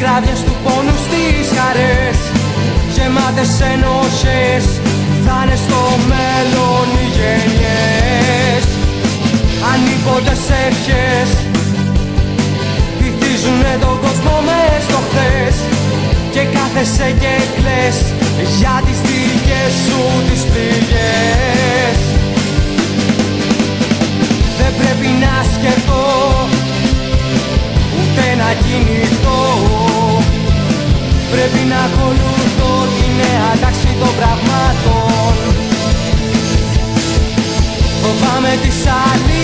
κραυγές του πόνους στις χαρέ. Γεμάτες ενώσες θα είναι στο μέλλον οι γενιές. Ανίποτες ευχές Βυθίζουνε τον κόσμο μες στο χθες Και κάθεσαι και κλαις για τις δικές σου τις πληγές Πρέπει να ακολουθώ τη νέα τάξη των πραγμάτων. Φοβάμαι τις αλήθειες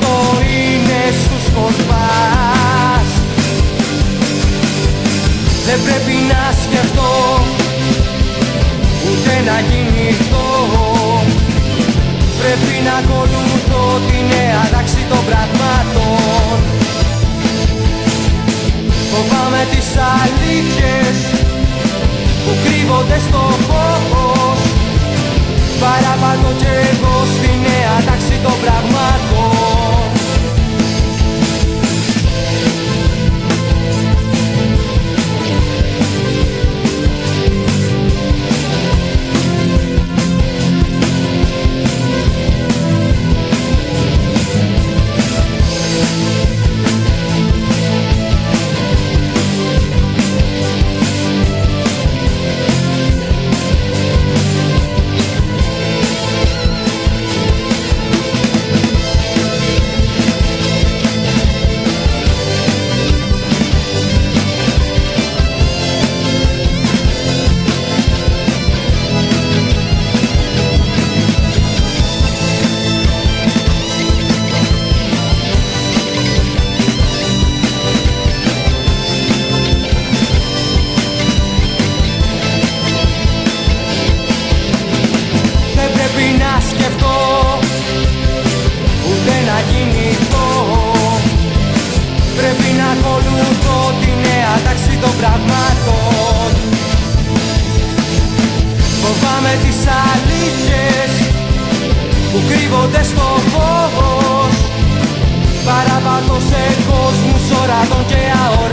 το είναι σου σκορπάς δεν πρέπει να σκεφτώ Ούτε να κινηθώ Πρέπει να ακολουθώ τη νέα τάξη των πραγμάτων. Φοβάμαι τις αλήθειες Που κρύβονται στο φόβος αλήθειες Που κρύβονται στο φόβος Παραπατώ σε κόσμους ορατών και αοράτων